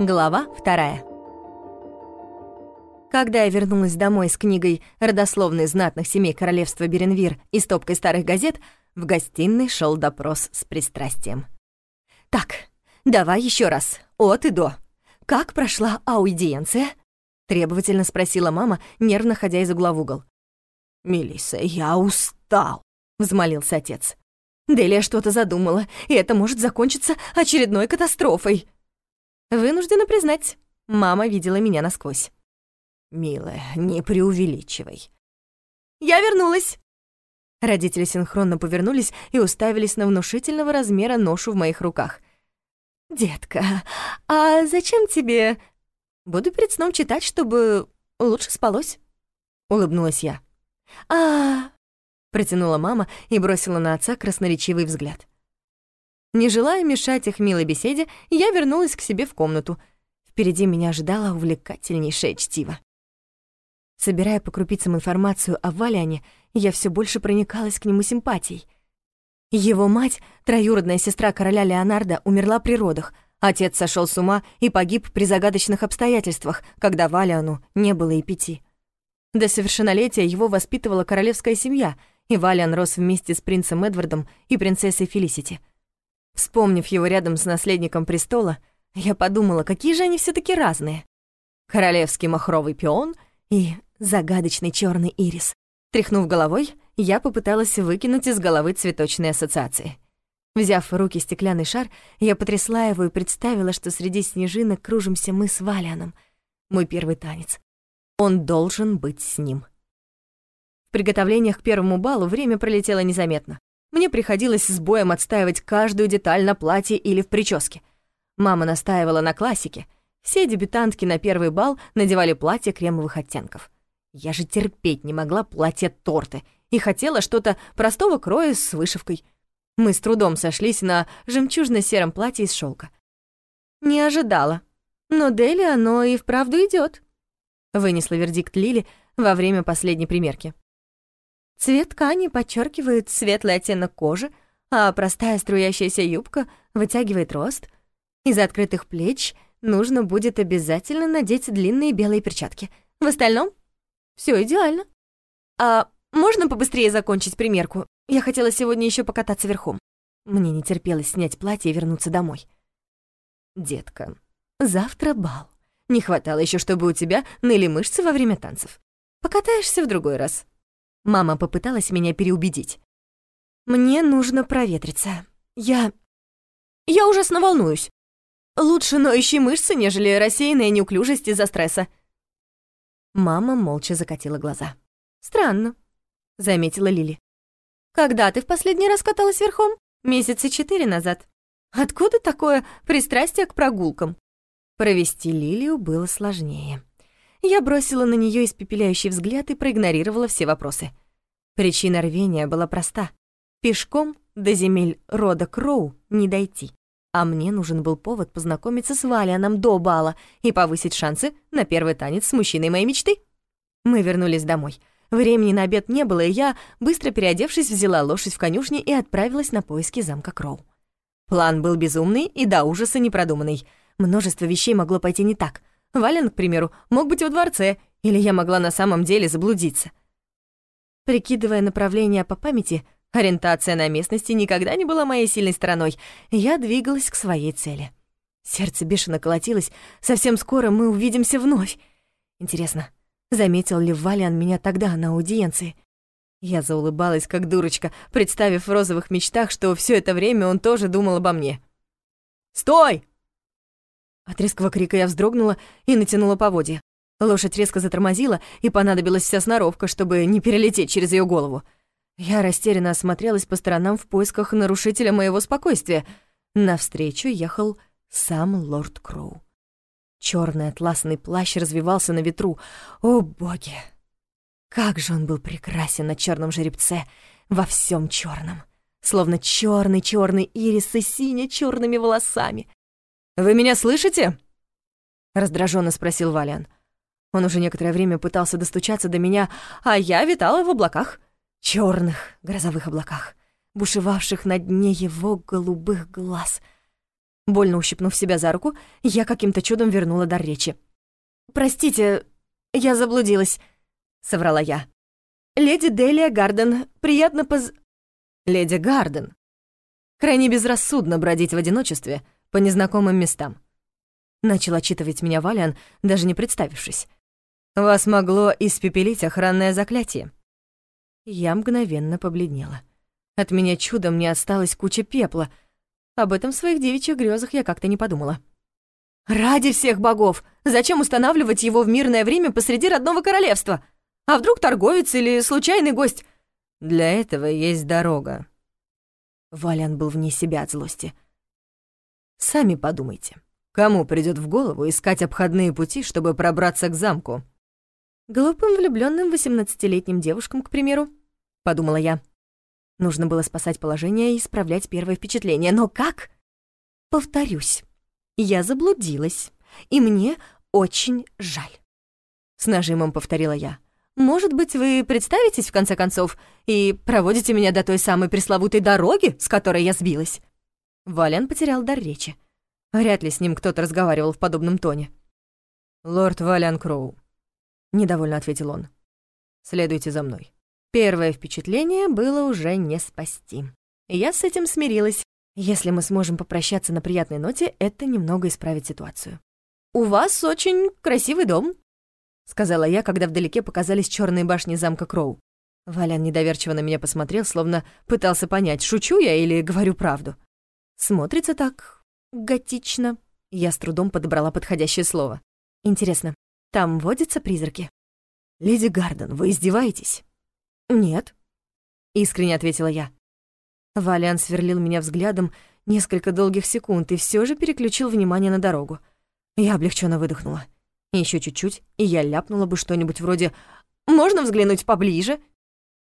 Глава вторая. Когда я вернулась домой с книгой «Родословные знатных семей королевства Беренвир» и стопкой старых газет, в гостиной шел допрос с пристрастием. «Так, давай еще раз, от и до. Как прошла аудиенция?» — требовательно спросила мама, нервно ходя из угла в угол. «Мелисса, я устал», — взмолился отец. «Делия что-то задумала, и это может закончиться очередной катастрофой». Вынуждена признать, мама видела меня насквозь. «Милая, не преувеличивай». «Я вернулась!» Родители синхронно повернулись и уставились на внушительного размера ношу в моих руках. «Детка, а зачем тебе...» «Буду перед сном читать, чтобы лучше спалось», — улыбнулась я. а протянула мама и бросила на отца красноречивый взгляд. Не желая мешать их милой беседе, я вернулась к себе в комнату. Впереди меня ожидало увлекательнейшее чтиво. Собирая по крупицам информацию о Валиане, я все больше проникалась к нему симпатией. Его мать, троюродная сестра короля Леонардо, умерла при родах. Отец сошел с ума и погиб при загадочных обстоятельствах, когда Валиану не было и пяти. До совершеннолетия его воспитывала королевская семья, и Валиан рос вместе с принцем Эдвардом и принцессой Фелисити. Вспомнив его рядом с наследником престола, я подумала, какие же они все таки разные. Королевский махровый пион и загадочный черный ирис. Тряхнув головой, я попыталась выкинуть из головы цветочные ассоциации. Взяв в руки стеклянный шар, я потрясла его и представила, что среди снежинок кружимся мы с Валианом. Мой первый танец. Он должен быть с ним. В приготовлениях к первому балу время пролетело незаметно. Мне приходилось с боем отстаивать каждую деталь на платье или в прическе. Мама настаивала на классике. Все дебютантки на первый бал надевали платья кремовых оттенков. Я же терпеть не могла платье-торты и хотела что-то простого кроя с вышивкой. Мы с трудом сошлись на жемчужно-сером платье из шелка. Не ожидала. Но Дели оно и вправду идет. Вынесла вердикт Лили во время последней примерки. Цвет ткани подчеркивает светлый оттенок кожи, а простая струящаяся юбка вытягивает рост. Из открытых плеч нужно будет обязательно надеть длинные белые перчатки. В остальном все идеально. А можно побыстрее закончить примерку? Я хотела сегодня еще покататься верхом. Мне не терпелось снять платье и вернуться домой. Детка, завтра бал. Не хватало еще, чтобы у тебя ныли мышцы во время танцев. Покатаешься в другой раз. Мама попыталась меня переубедить. «Мне нужно проветриться. Я... я ужасно волнуюсь. Лучше ноющие мышцы, нежели рассеянная неуклюжесть из-за стресса». Мама молча закатила глаза. «Странно», — заметила Лили. «Когда ты в последний раз каталась верхом? Месяца четыре назад. Откуда такое пристрастие к прогулкам?» Провести Лилию было сложнее. Я бросила на нее испепеляющий взгляд и проигнорировала все вопросы. Причина рвения была проста. Пешком до земель рода Кроу не дойти. А мне нужен был повод познакомиться с Валианом до бала и повысить шансы на первый танец с мужчиной моей мечты. Мы вернулись домой. Времени на обед не было, и я, быстро переодевшись, взяла лошадь в конюшне и отправилась на поиски замка Кроу. План был безумный и до ужаса непродуманный. Множество вещей могло пойти не так. Вален, к примеру, мог быть во дворце, или я могла на самом деле заблудиться. Прикидывая направление по памяти, ориентация на местности никогда не была моей сильной стороной, я двигалась к своей цели. Сердце бешено колотилось, совсем скоро мы увидимся вновь. Интересно, заметил ли Валиан меня тогда на аудиенции? Я заулыбалась, как дурочка, представив в розовых мечтах, что все это время он тоже думал обо мне. «Стой!» От резкого крика я вздрогнула и натянула поводья. Лошадь резко затормозила, и понадобилась вся сноровка, чтобы не перелететь через ее голову. Я растерянно осмотрелась по сторонам в поисках нарушителя моего спокойствия. Навстречу ехал сам лорд Кроу. Черный атласный плащ развивался на ветру. О, боги! Как же он был прекрасен на черном жеребце, во всем черном, словно черный черный ирис с сине-черными волосами. «Вы меня слышите?» — раздраженно спросил Валиан. Он уже некоторое время пытался достучаться до меня, а я витала в облаках, черных грозовых облаках, бушевавших на дне его голубых глаз. Больно ущипнув себя за руку, я каким-то чудом вернула дар речи. «Простите, я заблудилась», — соврала я. «Леди Делия Гарден, приятно поз...» «Леди Гарден». Крайне безрассудно бродить в одиночестве по незнакомым местам. Начал отчитывать меня Валиан, даже не представившись. «Вас могло испепелить охранное заклятие». Я мгновенно побледнела. От меня чудом не осталась куча пепла. Об этом в своих девичьих грезах я как-то не подумала. «Ради всех богов! Зачем устанавливать его в мирное время посреди родного королевства? А вдруг торговец или случайный гость?» «Для этого есть дорога». Валян был вне себя от злости. «Сами подумайте, кому придет в голову искать обходные пути, чтобы пробраться к замку?» «Глупым влюбленным восемнадцатилетним девушкам, к примеру», — подумала я. Нужно было спасать положение и исправлять первое впечатление. Но как? Повторюсь, я заблудилась, и мне очень жаль. С нажимом повторила я. Может быть, вы представитесь, в конце концов, и проводите меня до той самой пресловутой дороги, с которой я сбилась?» Вален потерял дар речи. Вряд ли с ним кто-то разговаривал в подобном тоне. «Лорд Валиан Кроу», — недовольно ответил он. «Следуйте за мной». Первое впечатление было уже не спасти. Я с этим смирилась. Если мы сможем попрощаться на приятной ноте, это немного исправит ситуацию. «У вас очень красивый дом», — сказала я, когда вдалеке показались черные башни замка Кроу. Валян недоверчиво на меня посмотрел, словно пытался понять, шучу я или говорю правду. Смотрится так готично. Я с трудом подобрала подходящее слово. Интересно, там водятся призраки? «Леди Гарден, вы издеваетесь?» «Нет», — искренне ответила я. Валиан сверлил меня взглядом несколько долгих секунд и все же переключил внимание на дорогу. Я облегченно выдохнула. Еще чуть-чуть, и я ляпнула бы что-нибудь вроде «Можно взглянуть поближе?»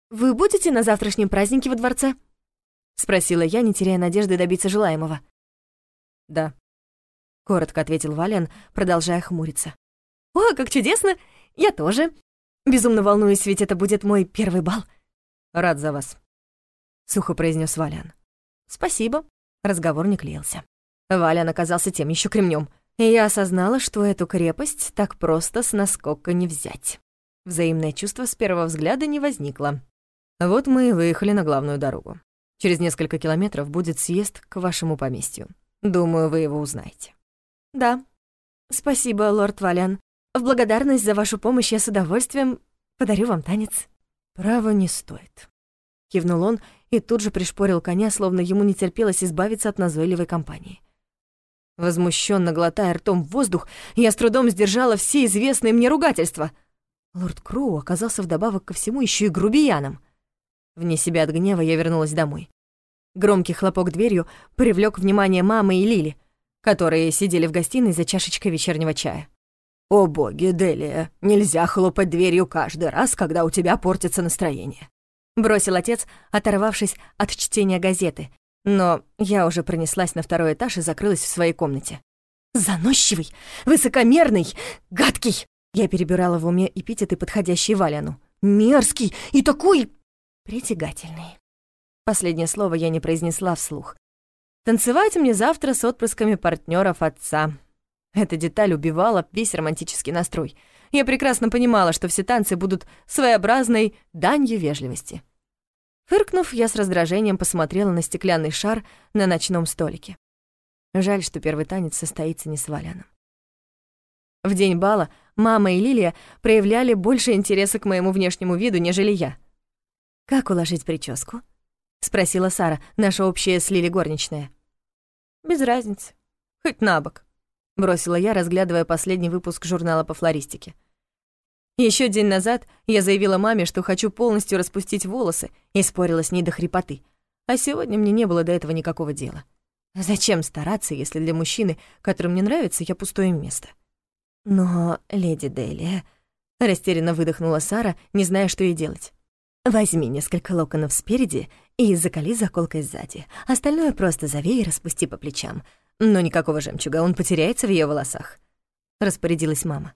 «Вы будете на завтрашнем празднике во дворце?» — спросила я, не теряя надежды добиться желаемого. «Да», — коротко ответил Валиан, продолжая хмуриться. «О, как чудесно! Я тоже. Безумно волнуюсь, ведь это будет мой первый бал. Рад за вас, сухо произнес Валян. Спасибо. Разговор не клеился. Валян оказался тем еще кремнем, и я осознала, что эту крепость так просто с наскока не взять. Взаимное чувство с первого взгляда не возникло. Вот мы и выехали на главную дорогу. Через несколько километров будет съезд к вашему поместью. Думаю, вы его узнаете. Да. Спасибо, лорд Валян. В благодарность за вашу помощь я с удовольствием подарю вам танец». «Право не стоит», — кивнул он и тут же пришпорил коня, словно ему не терпелось избавиться от назойливой компании. Возмущенно глотая ртом воздух, я с трудом сдержала все известные мне ругательства. Лорд Кроу оказался вдобавок ко всему еще и грубияном. Вне себя от гнева я вернулась домой. Громкий хлопок дверью привлек внимание мамы и Лили, которые сидели в гостиной за чашечкой вечернего чая. «О боги, Делия, нельзя хлопать дверью каждый раз, когда у тебя портится настроение», — бросил отец, оторвавшись от чтения газеты. Но я уже пронеслась на второй этаж и закрылась в своей комнате. «Заносчивый, высокомерный, гадкий!» Я перебирала в уме эпитеты, подходящие Валяну. «Мерзкий и такой притягательный». Последнее слово я не произнесла вслух. Танцевать мне завтра с отпрысками партнеров отца. Эта деталь убивала весь романтический настрой. Я прекрасно понимала, что все танцы будут своеобразной данью вежливости. Фыркнув, я с раздражением посмотрела на стеклянный шар на ночном столике. Жаль, что первый танец состоится не с Валяном. В день бала мама и Лилия проявляли больше интереса к моему внешнему виду, нежели я. «Как уложить прическу?» — спросила Сара, наша общая с Лили горничная. «Без разницы. Хоть на бок», бросила я, разглядывая последний выпуск журнала по флористике. Еще день назад я заявила маме, что хочу полностью распустить волосы, и спорила с ней до хрипоты. А сегодня мне не было до этого никакого дела. Зачем стараться, если для мужчины, которым мне нравится, я пустое место? Но, леди Делия, растерянно выдохнула Сара, не зная, что ей делать. Возьми несколько локонов спереди и заколи заколкой сзади. Остальное просто завей и распусти по плечам. Но никакого жемчуга, он потеряется в ее волосах», — распорядилась мама.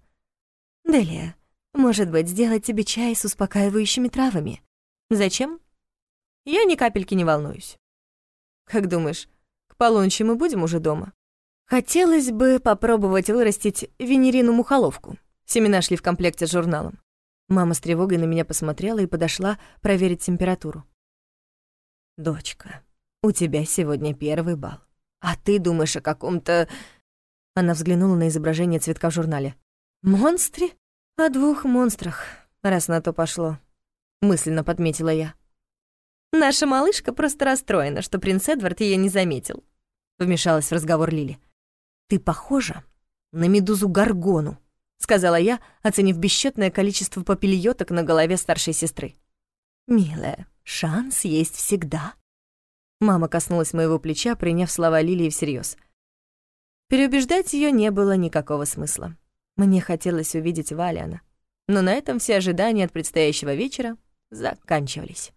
«Делия, может быть, сделать тебе чай с успокаивающими травами? Зачем?» «Я ни капельки не волнуюсь». «Как думаешь, к полуночи мы будем уже дома?» Хотелось бы попробовать вырастить венерину-мухоловку. Семена шли в комплекте с журналом. Мама с тревогой на меня посмотрела и подошла проверить температуру. «Дочка, у тебя сегодня первый бал. А ты думаешь о каком-то...» Она взглянула на изображение цветка в журнале. «Монстре? О двух монстрах, раз на то пошло», — мысленно подметила я. «Наша малышка просто расстроена, что принц Эдвард ее не заметил», — вмешалась в разговор Лили. «Ты похожа на медузу Гаргону», — сказала я, оценив бесчетное количество попельёток на голове старшей сестры. «Милая, шанс есть всегда». Мама коснулась моего плеча, приняв слова Лилии всерьез. Переубеждать ее не было никакого смысла. Мне хотелось увидеть Валиана. Но на этом все ожидания от предстоящего вечера заканчивались.